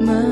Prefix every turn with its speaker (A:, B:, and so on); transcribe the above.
A: 门